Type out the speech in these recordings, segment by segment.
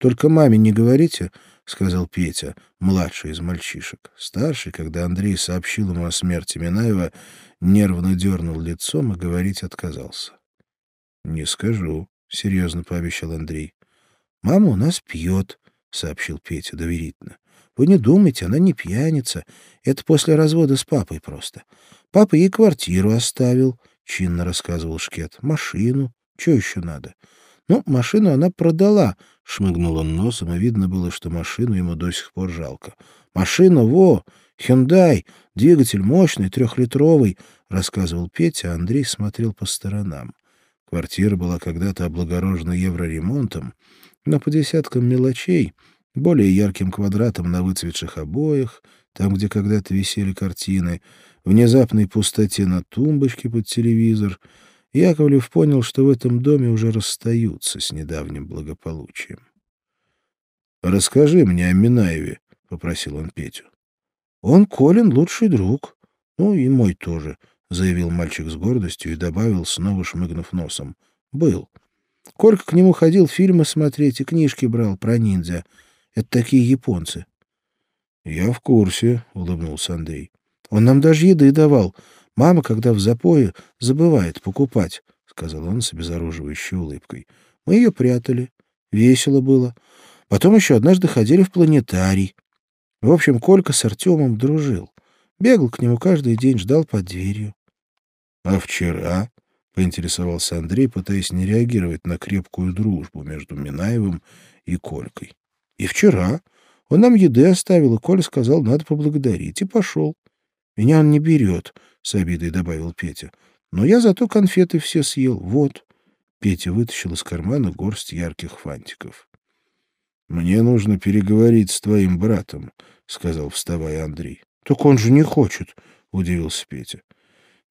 Только маме не говорите, — сказал Петя, младший из мальчишек. Старший, когда Андрей сообщил ему о смерти Минаева, нервно дернул лицом и говорить отказался. — Не скажу, — серьезно пообещал Андрей. — Мама у нас пьет, — сообщил Петя доверительно. — Вы не думайте, она не пьяница. Это после развода с папой просто. Папа ей квартиру оставил, — чинно рассказывал Шкет. — Машину. Что еще надо? Ну, машину она продала, — шмыгнул он носом, и видно было, что машину ему до сих пор жалко. — Машина, во! Хендай! Двигатель мощный, трехлитровый, — рассказывал Петя, а Андрей смотрел по сторонам. Квартира была когда-то облагорожена евроремонтом, но по десяткам мелочей, более ярким квадратом на выцветших обоях, там, где когда-то висели картины, внезапной пустоте на тумбочке под телевизор — Яковлев понял, что в этом доме уже расстаются с недавним благополучием. «Расскажи мне о Минаеве», — попросил он Петю. «Он Колин лучший друг. Ну, и мой тоже», — заявил мальчик с гордостью и добавил, снова шмыгнув носом. «Был. Колька к нему ходил фильмы смотреть и книжки брал про ниндзя. Это такие японцы». «Я в курсе», — улыбнулся Андрей. «Он нам даже еды давал. Мама, когда в запое, забывает покупать, — сказал он с обезоруживающей улыбкой. Мы ее прятали. Весело было. Потом еще однажды ходили в планетарий. В общем, Колька с Артемом дружил. Бегал к нему каждый день, ждал под дверью. — А вчера? — поинтересовался Андрей, пытаясь не реагировать на крепкую дружбу между Минаевым и Колькой. — И вчера. Он нам еды оставил, и Коля сказал, надо поблагодарить, и пошел. Меня он не берет, — с обидой добавил Петя. «Но я зато конфеты все съел. Вот». Петя вытащил из кармана горсть ярких фантиков. «Мне нужно переговорить с твоим братом», — сказал, вставая Андрей. «Так он же не хочет», — удивился Петя.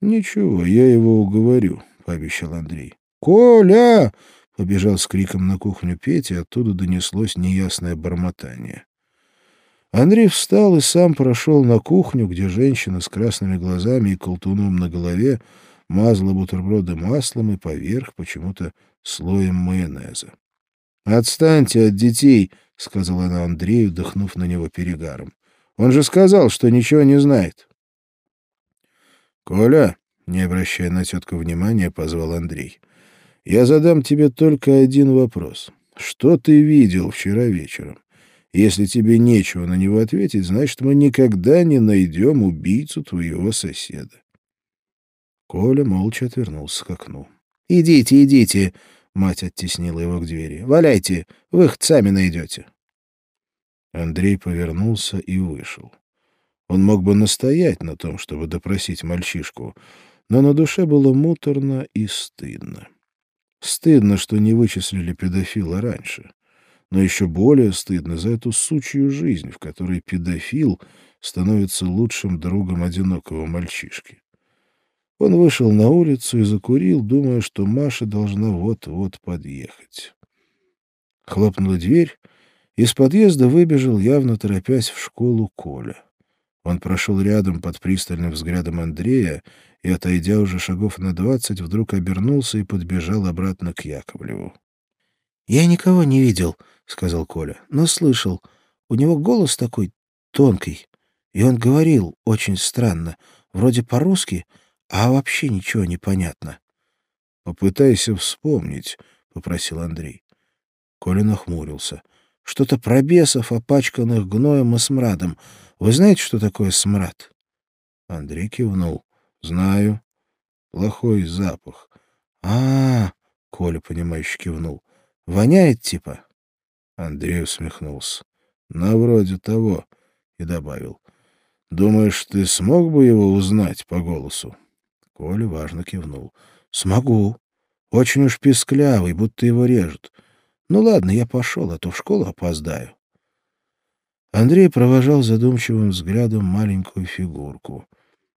«Ничего, я его уговорю», — пообещал Андрей. «Коля!» — побежал с криком на кухню Петя, оттуда донеслось неясное бормотание. Андрей встал и сам прошел на кухню, где женщина с красными глазами и колтуном на голове мазала бутерброды маслом и поверх почему-то слоем майонеза. «Отстаньте от детей», — сказала она Андрею, дыхнув на него перегаром. «Он же сказал, что ничего не знает». «Коля», — не обращая на тетку внимания, позвал Андрей, — «я задам тебе только один вопрос. Что ты видел вчера вечером?» Если тебе нечего на него ответить, значит, мы никогда не найдем убийцу твоего соседа. Коля молча отвернулся к окну. — Идите, идите! — мать оттеснила его к двери. — Валяйте, вы их сами найдете. Андрей повернулся и вышел. Он мог бы настоять на том, чтобы допросить мальчишку, но на душе было муторно и стыдно. Стыдно, что не вычислили педофила раньше но еще более стыдно за эту сучью жизнь, в которой педофил становится лучшим другом одинокого мальчишки. Он вышел на улицу и закурил, думая, что Маша должна вот-вот подъехать. Хлопнула дверь, из подъезда выбежал, явно торопясь в школу, Коля. Он прошел рядом под пристальным взглядом Андрея и, отойдя уже шагов на двадцать, вдруг обернулся и подбежал обратно к Яковлеву. — Я никого не видел, — сказал Коля. — Но слышал. У него голос такой тонкий. И он говорил очень странно. Вроде по-русски, а вообще ничего не понятно. — Попытайся вспомнить, — попросил Андрей. Коля нахмурился. — Что-то про бесов, опачканных гноем и смрадом. Вы знаете, что такое смрад? Андрей кивнул. — Знаю. Плохой запах. А — -а, -а Коля, понимающе кивнул. — Воняет типа? — Андрей усмехнулся. «На вроде того», — и добавил. «Думаешь, ты смог бы его узнать по голосу?» Коля важно кивнул. «Смогу. Очень уж писклявый, будто его режут. Ну ладно, я пошел, а то в школу опоздаю». Андрей провожал задумчивым взглядом маленькую фигурку.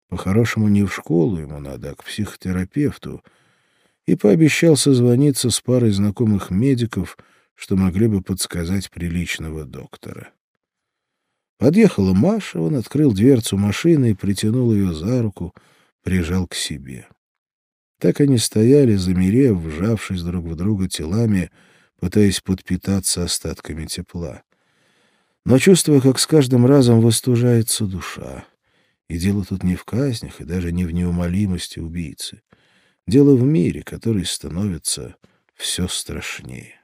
По-хорошему, не в школу ему надо, а к психотерапевту. И пообещал созвониться с парой знакомых медиков — что могли бы подсказать приличного доктора. Подъехала Маша, он открыл дверцу машины и притянул ее за руку, прижал к себе. Так они стояли, замерев, вжавшись друг в друга телами, пытаясь подпитаться остатками тепла. Но чувствуя, как с каждым разом выстужается душа. И дело тут не в казнях и даже не в неумолимости убийцы. Дело в мире, который становится все страшнее.